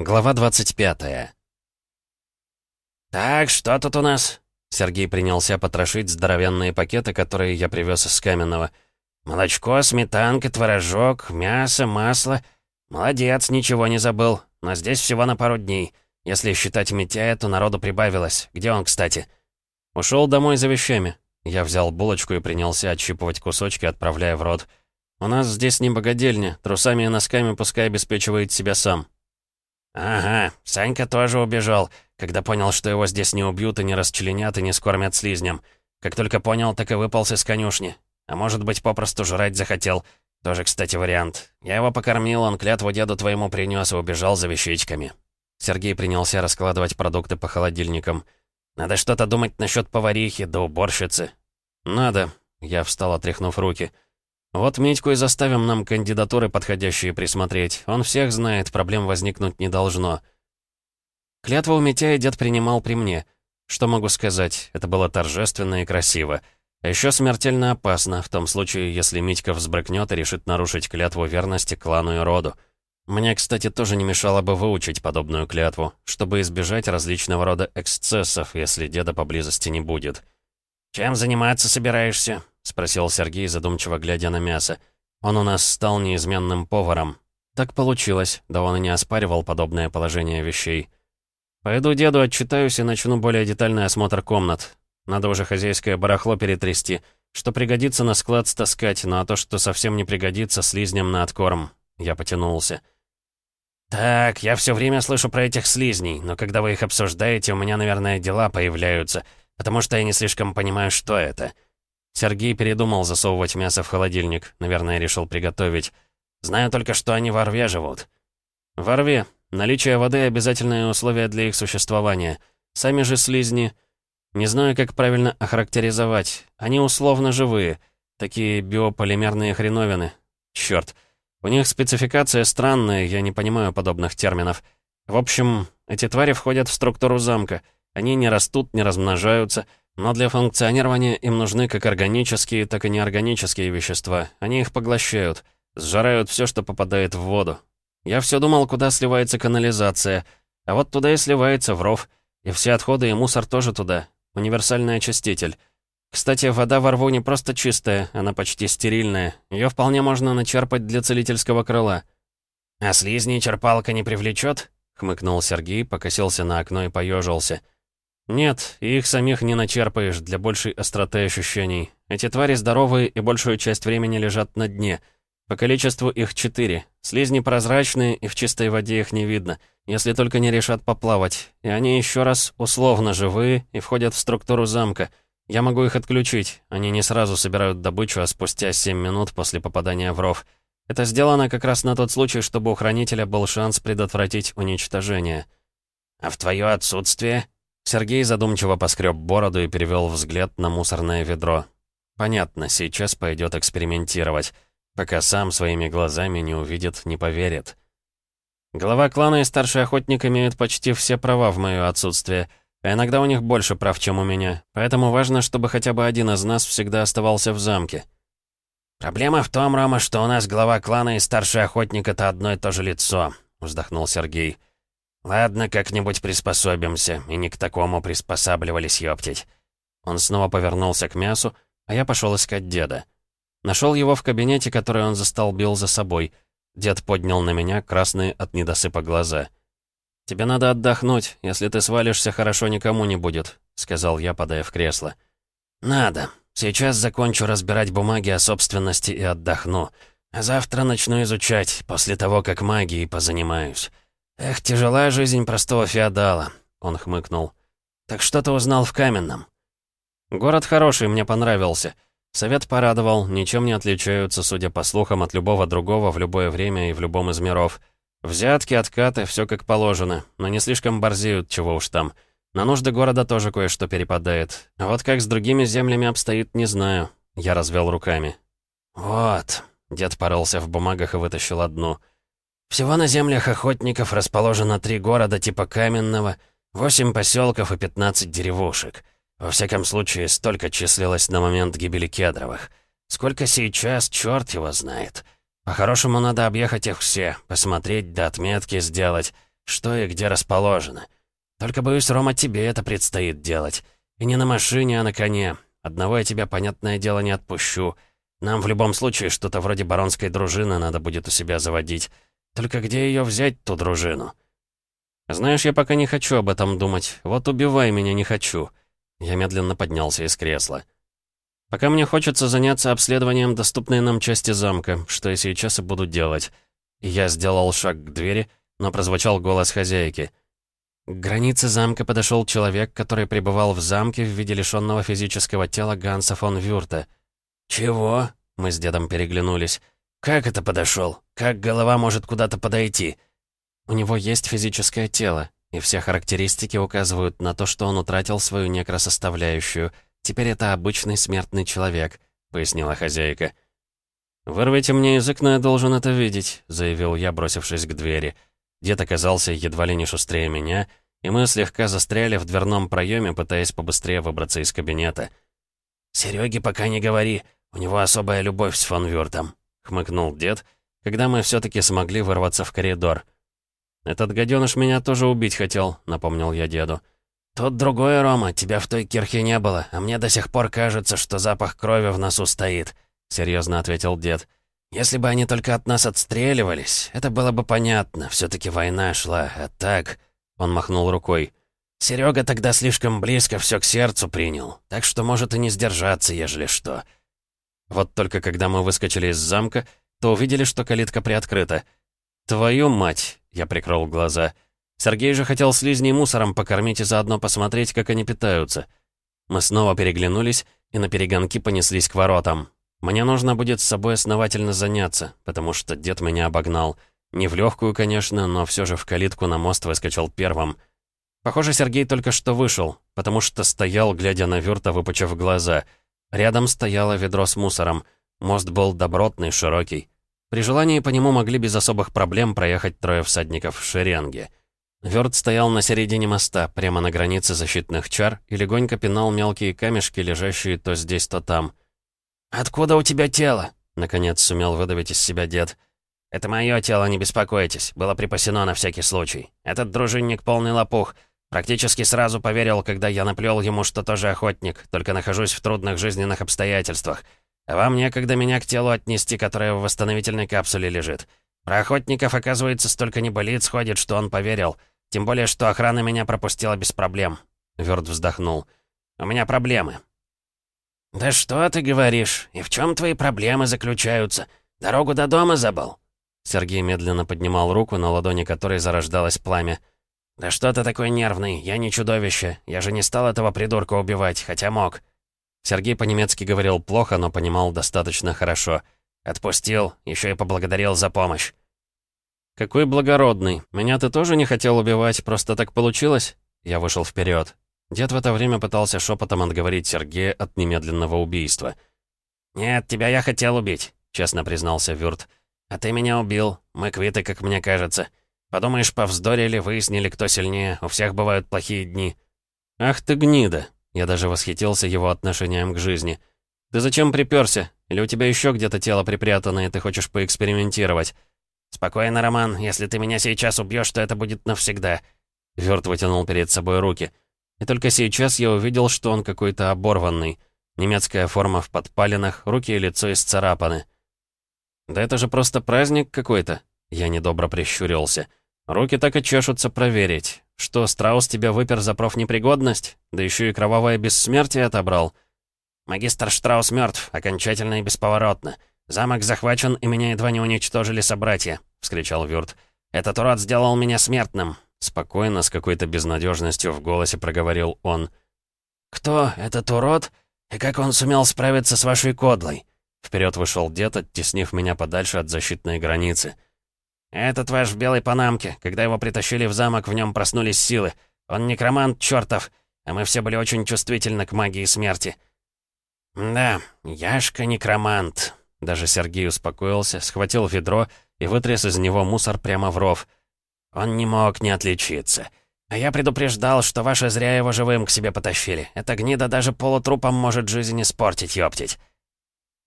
Глава 25 «Так, что тут у нас?» Сергей принялся потрошить здоровенные пакеты, которые я привез из Каменного. «Молочко, сметанка, творожок, мясо, масло. Молодец, ничего не забыл. Но здесь всего на пару дней. Если считать Митяя, то народу прибавилось. Где он, кстати?» «Ушел домой за вещами». Я взял булочку и принялся отщипывать кусочки, отправляя в рот. «У нас здесь не богадельня. Трусами и носками пускай обеспечивает себя сам». «Ага, Санька тоже убежал, когда понял, что его здесь не убьют и не расчленят и не скормят слизням. Как только понял, так и выполз из конюшни. А может быть, попросту жрать захотел. Тоже, кстати, вариант. Я его покормил, он клятву деду твоему принес и убежал за вещичками». Сергей принялся раскладывать продукты по холодильникам. «Надо что-то думать насчет поварихи да уборщицы». «Надо», — я встал, отряхнув руки. «Вот Митьку и заставим нам кандидатуры подходящие присмотреть. Он всех знает, проблем возникнуть не должно». Клятву у Митяя дед принимал при мне. Что могу сказать, это было торжественно и красиво. А еще смертельно опасно, в том случае, если Митька взбрыкнет и решит нарушить клятву верности клану и роду. Мне, кстати, тоже не мешало бы выучить подобную клятву, чтобы избежать различного рода эксцессов, если деда поблизости не будет. «Чем заниматься собираешься?» — спросил Сергей, задумчиво глядя на мясо. «Он у нас стал неизменным поваром. Так получилось, да он и не оспаривал подобное положение вещей. Пойду деду отчитаюсь и начну более детальный осмотр комнат. Надо уже хозяйское барахло перетрясти, что пригодится на склад стаскать, ну а то, что совсем не пригодится, слизнем на откорм». Я потянулся. «Так, я все время слышу про этих слизней, но когда вы их обсуждаете, у меня, наверное, дела появляются, потому что я не слишком понимаю, что это». Сергей передумал засовывать мясо в холодильник, наверное, решил приготовить. «Знаю только, что они во рве живут». «Во рве. Наличие воды — обязательное условие для их существования. Сами же слизни... Не знаю, как правильно охарактеризовать. Они условно живые. Такие биополимерные хреновины. Чёрт. У них спецификация странная, я не понимаю подобных терминов. В общем, эти твари входят в структуру замка. Они не растут, не размножаются, но для функционирования им нужны как органические, так и неорганические вещества. Они их поглощают, сжирают все, что попадает в воду. Я все думал, куда сливается канализация, а вот туда и сливается в ров. И все отходы и мусор тоже туда. Универсальный очиститель. Кстати, вода во рву не просто чистая, она почти стерильная. Ее вполне можно начерпать для целительского крыла. «А слизни черпалка не привлечет? хмыкнул Сергей, покосился на окно и поежился. «Нет, их самих не начерпаешь для большей остроты ощущений. Эти твари здоровые и большую часть времени лежат на дне. По количеству их четыре. Слизни прозрачные, и в чистой воде их не видно, если только не решат поплавать. И они еще раз условно живые и входят в структуру замка — я могу их отключить. Они не сразу собирают добычу, а спустя 7 минут после попадания в ров. Это сделано как раз на тот случай, чтобы у хранителя был шанс предотвратить уничтожение. А в твое отсутствие? Сергей задумчиво поскреб бороду и перевел взгляд на мусорное ведро. Понятно, сейчас пойдет экспериментировать. Пока сам своими глазами не увидит, не поверит. Глава клана и старший охотник имеют почти все права в мое отсутствие — а иногда у них больше прав, чем у меня. Поэтому важно, чтобы хотя бы один из нас всегда оставался в замке. «Проблема в том, Рома, что у нас глава клана и старший охотник — это одно и то же лицо», — вздохнул Сергей. «Ладно, как-нибудь приспособимся, и не к такому приспосабливались, ёптить». Он снова повернулся к мясу, а я пошел искать деда. Нашел его в кабинете, который он застолбил за собой. Дед поднял на меня красные от недосыпа глаза. «Тебе надо отдохнуть. Если ты свалишься, хорошо никому не будет», — сказал я, падая в кресло. «Надо. Сейчас закончу разбирать бумаги о собственности и отдохну. А завтра начну изучать, после того, как магией позанимаюсь. Эх, тяжелая жизнь простого феодала», — он хмыкнул. «Так что ты узнал в Каменном?» «Город хороший, мне понравился. Совет порадовал, ничем не отличаются, судя по слухам, от любого другого в любое время и в любом из миров». Взятки, откаты, все как положено, но не слишком борзеют, чего уж там. На нужды города тоже кое-что перепадает. А вот как с другими землями обстоит, не знаю. Я развел руками. «Вот», — дед порылся в бумагах и вытащил одну. «Всего на землях охотников расположено три города типа Каменного, восемь поселков и пятнадцать деревушек. Во всяком случае, столько числилось на момент гибели Кедровых. Сколько сейчас, черт его знает». По-хорошему, надо объехать их все, посмотреть, до отметки сделать. что и где расположено. Только, боюсь, Рома, тебе это предстоит делать. И не на машине, а на коне. Одного я тебя, понятное дело, не отпущу. Нам в любом случае что-то вроде баронской дружины надо будет у себя заводить. Только где ее взять, ту дружину?» «Знаешь, я пока не хочу об этом думать. Вот убивай меня не хочу». Я медленно поднялся из кресла. «Пока мне хочется заняться обследованием доступной нам части замка, что я сейчас и буду делать». я сделал шаг к двери, но прозвучал голос хозяйки. К границе замка подошел человек, который пребывал в замке в виде лишенного физического тела Ганса фон Вюрта. «Чего?» — мы с дедом переглянулись. «Как это подошел? Как голова может куда-то подойти?» У него есть физическое тело, и все характеристики указывают на то, что он утратил свою некросоставляющую. Теперь это обычный смертный человек», — пояснила хозяйка. «Вырвите мне язык, но я должен это видеть», — заявил я, бросившись к двери. Дед оказался едва ли не шустрее меня, и мы слегка застряли в дверном проеме, пытаясь побыстрее выбраться из кабинета. «Серёге пока не говори, у него особая любовь с фон Вюртом», — хмыкнул дед, когда мы все таки смогли вырваться в коридор. «Этот гаденыш меня тоже убить хотел», — напомнил я деду. «Тут другое, Рома, тебя в той кирхе не было, а мне до сих пор кажется, что запах крови в носу стоит», — серьезно ответил дед. «Если бы они только от нас отстреливались, это было бы понятно, все таки война шла, а так...» Он махнул рукой. Серега тогда слишком близко все к сердцу принял, так что может и не сдержаться, ежели что». Вот только когда мы выскочили из замка, то увидели, что калитка приоткрыта. «Твою мать!» — я прикрыл глаза. Сергей же хотел слизней мусором покормить и заодно посмотреть, как они питаются. Мы снова переглянулись и на перегонки понеслись к воротам. Мне нужно будет с собой основательно заняться, потому что дед меня обогнал. Не в легкую, конечно, но все же в калитку на мост выскочил первым. Похоже, Сергей только что вышел, потому что стоял, глядя на Вюрта, выпучив глаза. Рядом стояло ведро с мусором. Мост был добротный, широкий. При желании по нему могли без особых проблем проехать трое всадников в шеренге. Вёрт стоял на середине моста, прямо на границе защитных чар, и легонько пинал мелкие камешки, лежащие то здесь, то там. «Откуда у тебя тело?» — наконец сумел выдавить из себя дед. «Это мое тело, не беспокойтесь. Было припасено на всякий случай. Этот дружинник полный лопух. Практически сразу поверил, когда я наплел ему, что тоже охотник, только нахожусь в трудных жизненных обстоятельствах. А вам некогда меня к телу отнести, которое в восстановительной капсуле лежит. Про охотников, оказывается, столько небылиц ходит, что он поверил. Тем более, что охрана меня пропустила без проблем. Вёрд вздохнул. «У меня проблемы». «Да что ты говоришь? И в чем твои проблемы заключаются? Дорогу до дома забыл?» Сергей медленно поднимал руку, на ладони которой зарождалось пламя. «Да что ты такой нервный? Я не чудовище. Я же не стал этого придурка убивать, хотя мог». Сергей по-немецки говорил плохо, но понимал достаточно хорошо. «Отпустил, еще и поблагодарил за помощь». «Какой благородный. Меня ты тоже не хотел убивать, просто так получилось?» Я вышел вперед. Дед в это время пытался шепотом отговорить Сергея от немедленного убийства. «Нет, тебя я хотел убить», — честно признался Вюрт. «А ты меня убил. Мы квиты, как мне кажется. Подумаешь, повздорили, выяснили, кто сильнее. У всех бывают плохие дни». «Ах ты гнида!» Я даже восхитился его отношением к жизни. «Ты зачем приперся? Или у тебя еще где-то тело припрятано, и ты хочешь поэкспериментировать?» «Спокойно, Роман. Если ты меня сейчас убьешь, то это будет навсегда». Вёрт вытянул перед собой руки. И только сейчас я увидел, что он какой-то оборванный. Немецкая форма в подпалинах, руки и лицо исцарапаны. «Да это же просто праздник какой-то!» Я недобро прищурился. «Руки так и чешутся проверить. Что, страус тебя выпер за профнепригодность? Да еще и кровавое бессмертие отобрал. Магистр Штраус мертв, окончательно и бесповоротно. Замок захвачен, и меня едва не уничтожили собратья, вскричал Вюрт. Этот урод сделал меня смертным. Спокойно, с какой-то безнадежностью в голосе проговорил он. «Кто этот урод? И как он сумел справиться с вашей кодлой?» Вперед вышел дед, оттеснив меня подальше от защитной границы. «Этот ваш в белой панамке. Когда его притащили в замок, в нем проснулись силы. Он некромант чертов, а мы все были очень чувствительны к магии смерти». «Да, Яшка некромант». Даже Сергей успокоился, схватил ведро и вытряс из него мусор прямо в ров. «Он не мог не отличиться. А я предупреждал, что ваши зря его живым к себе потащили. Эта гнида даже полутрупом может жизнь испортить, ёптить».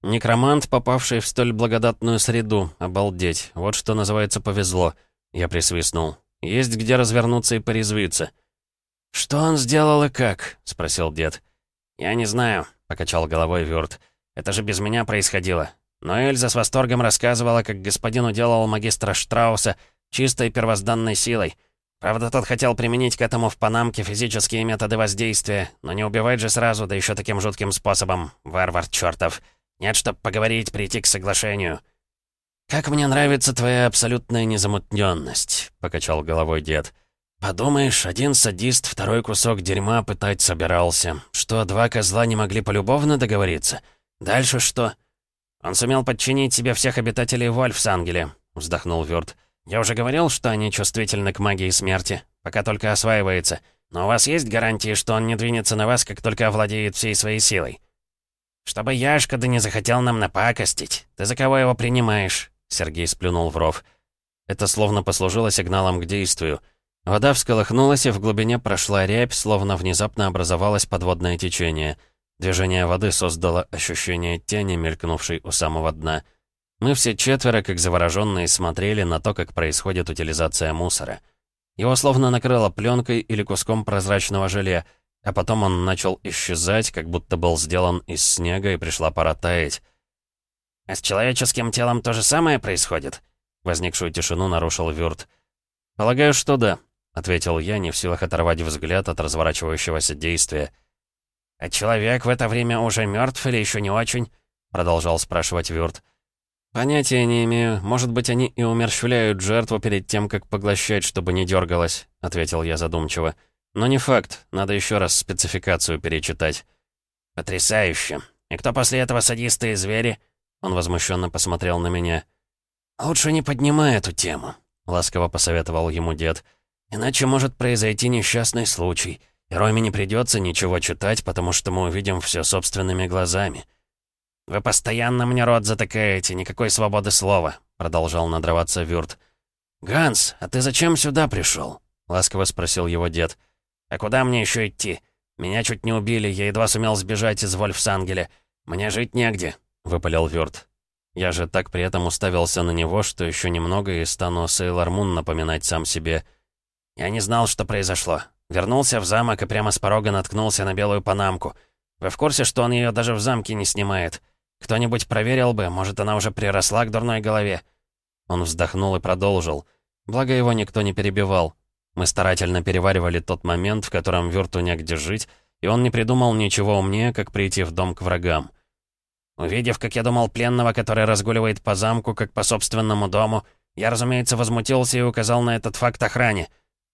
Некромант, попавший в столь благодатную среду, обалдеть. Вот что называется повезло. Я присвистнул. Есть где развернуться и порезвиться». «Что он сделал и как?» — спросил дед. «Я не знаю», — покачал головой Вюрт. «Это же без меня происходило. Но Эльза с восторгом рассказывала, как господин уделал магистра Штрауса чистой первозданной силой. Правда, тот хотел применить к этому в Панамке физические методы воздействия, но не убивать же сразу, да еще таким жутким способом. Варвар чертов. Нет, чтоб поговорить, прийти к соглашению». «Как мне нравится твоя абсолютная незамутненность», — покачал головой дед. «Подумаешь, один садист второй кусок дерьма пытать собирался. Что, два козла не могли полюбовно договориться? Дальше что?» «Он сумел подчинить себе всех обитателей Вольфсангеля», — вздохнул Вёрт. «Я уже говорил, что они чувствительны к магии смерти, пока только осваивается. Но у вас есть гарантии, что он не двинется на вас, как только овладеет всей своей силой?» «Чтобы Яшка да не захотел нам напакостить. Ты за кого его принимаешь?» Сергей сплюнул в ров. Это словно послужило сигналом к действию. Вода всколыхнулась, и в глубине прошла рябь, словно внезапно образовалось подводное течение — Движение воды создало ощущение тени, мелькнувшей у самого дна. Мы все четверо, как завороженные, смотрели на то, как происходит утилизация мусора. Его словно накрыло пленкой или куском прозрачного желе, а потом он начал исчезать, как будто был сделан из снега и пришла пора таять. «А с человеческим телом то же самое происходит?» Возникшую тишину нарушил Вюрт. «Полагаю, что да», — ответил я, не в силах оторвать взгляд от разворачивающегося действия. «А человек в это время уже мертв или еще не очень?» Продолжал спрашивать Вюрт. «Понятия не имею. Может быть, они и умерщвляют жертву перед тем, как поглощать, чтобы не дергалась», — ответил я задумчиво. «Но не факт. Надо еще раз спецификацию перечитать». «Потрясающе. И кто после этого садисты и звери?» Он возмущенно посмотрел на меня. «Лучше не поднимай эту тему», — ласково посоветовал ему дед. «Иначе может произойти несчастный случай. И Роме не придется ничего читать, потому что мы увидим все собственными глазами. «Вы постоянно мне рот затыкаете, никакой свободы слова», — продолжал надрываться Вюрт. «Ганс, а ты зачем сюда пришел? ласково спросил его дед. «А куда мне еще идти? Меня чуть не убили, я едва сумел сбежать из Вольфсангеля. Мне жить негде», — выпалил Вюрт. Я же так при этом уставился на него, что еще немного и стану Сейлор Мун напоминать сам себе. «Я не знал, что произошло. Вернулся в замок и прямо с порога наткнулся на белую панамку. Вы в курсе, что он ее даже в замке не снимает? Кто-нибудь проверил бы, может, она уже приросла к дурной голове?» Он вздохнул и продолжил. Благо его никто не перебивал. Мы старательно переваривали тот момент, в котором Вюрту негде жить, и он не придумал ничего умнее, как прийти в дом к врагам. Увидев, как я думал, пленного, который разгуливает по замку, как по собственному дому, я, разумеется, возмутился и указал на этот факт охране.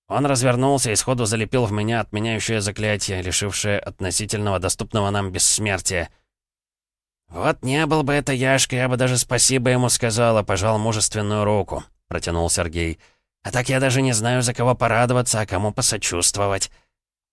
Он развернулся и сходу залепил в меня отменяющее заклятие, лишившее относительного доступного нам бессмертия. «Вот не был бы это Яшка, я бы даже спасибо ему сказала, пожал мужественную руку», — протянул Сергей. «А так я даже не знаю, за кого порадоваться, а кому посочувствовать».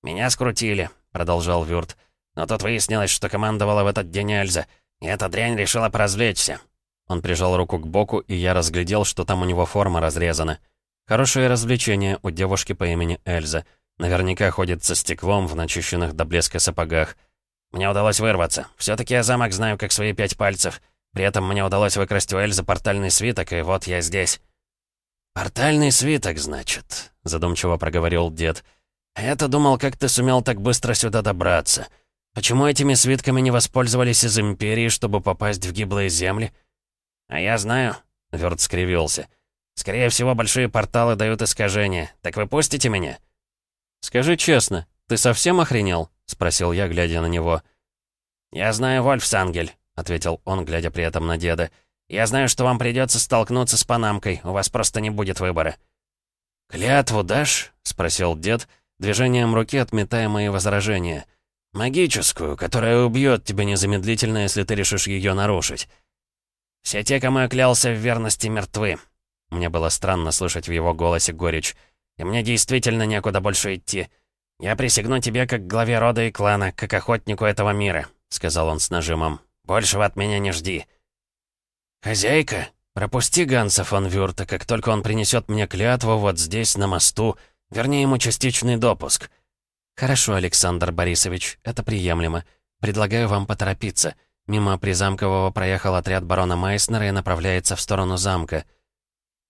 «Меня скрутили», — продолжал Вюрт. «Но тут выяснилось, что командовала в этот день Эльза, и эта дрянь решила поразвлечься». Он прижал руку к боку, и я разглядел, что там у него форма разрезана. Хорошее развлечение у девушки по имени Эльза. Наверняка ходит со стеклом в начищенных до блеска сапогах. Мне удалось вырваться. все таки я замок знаю как свои пять пальцев. При этом мне удалось выкрасть у Эльзы портальный свиток, и вот я здесь. «Портальный свиток, значит», — задумчиво проговорил дед. «Я-то думал, как ты сумел так быстро сюда добраться. Почему этими свитками не воспользовались из Империи, чтобы попасть в гиблые земли?» «А я знаю», — Вёрт скривился. Скорее всего, большие порталы дают искажения. Так вы пустите меня?» «Скажи честно, ты совсем охренел?» — спросил я, глядя на него. «Я знаю Вольфсангель», — ответил он, глядя при этом на деда. «Я знаю, что вам придется столкнуться с Панамкой. У вас просто не будет выбора». «Клятву дашь?» — спросил дед, движением руки отметая мои возражения. «Магическую, которая убьет тебя незамедлительно, если ты решишь ее нарушить». «Все те, кому я клялся в верности, мертвы», мне было странно слышать в его голосе горечь. «И мне действительно некуда больше идти. Я присягну тебе как главе рода и клана, как охотнику этого мира», — сказал он с нажимом. «Большего от меня не жди». «Хозяйка, пропусти Ганса фон Вюрта, как только он принесет мне клятву вот здесь, на мосту, вернее ему частичный допуск». «Хорошо, Александр Борисович, это приемлемо. Предлагаю вам поторопиться. Мимо Призамкового проехал отряд барона Майснера и направляется в сторону замка».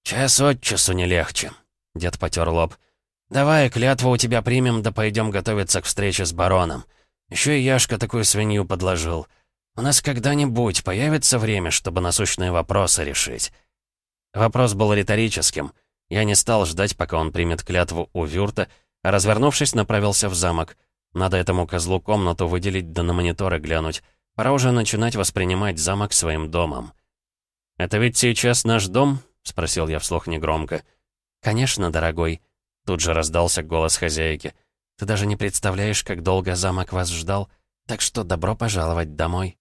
«Час от часу не легче». Дед потер лоб. «Давай, клятву у тебя примем, да пойдем готовиться к встрече с бароном. Еще и Яшка такую свинью подложил. У нас когда-нибудь появится время, чтобы насущные вопросы решить». Вопрос был риторическим. Я не стал ждать, пока он примет клятву у Вюрта, а развернувшись, направился в замок. Надо этому козлу комнату выделить да на мониторы глянуть. Пора уже начинать воспринимать замок своим домом. «Это ведь сейчас наш дом?» — спросил я вслух негромко. «Конечно, дорогой», — тут же раздался голос хозяйки. «Ты даже не представляешь, как долго замок вас ждал, так что добро пожаловать домой».